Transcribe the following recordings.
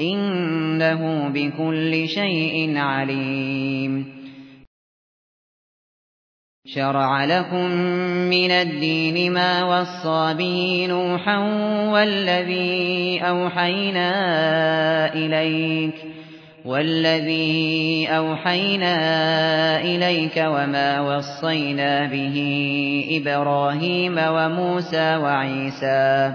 إنه بكل شيء عليم. شرع لكم من الدين ما وصى به نوحا والذي أوحينا إليك والذي أوحينا إليك وما وصينا به إبراهيم وموسى وعيسى.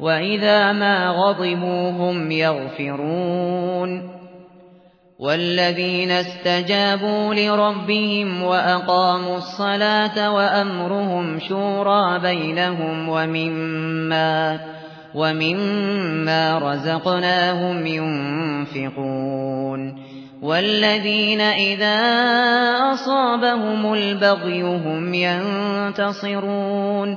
وإذا ما غضبوا هم يغفرون والذين استجابوا لربهم وأقاموا الصلاة وأمرهم شورى بينهم ومما ومما رزقناهم ينفقون والذين إذا أصابهم البغي هم ينتصرون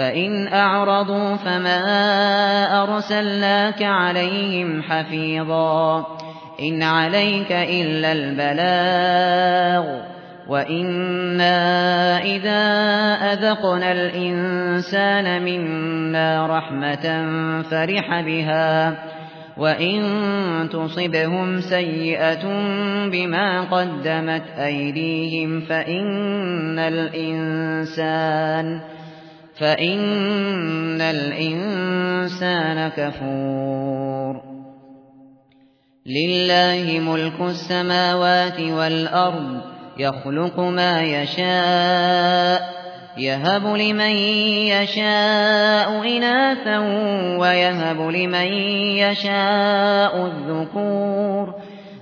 فإن أعرضوا فما أرسلناك عليهم حفيظا إن عليك إلا البلاغ وإنا إذا أذقنا الإنسان منا رحمة فرح بها وَإِن تُصِبْهُمْ سَيِّئَةٌ بِمَا قَدَّمَتْ أَيْدِيهِمْ فَإِنَّ الْإِنسَانَ فَإِنَّ الْإِنسَانَ كَفُورٌ. لِلَّهِ مُلْكُ السَّمَاوَاتِ وَالْأَرْضِ يَخْلُقُ مَا يَشَاءُ يهب لمن يشاء إناثا ويهب لمن يشاء الذكور.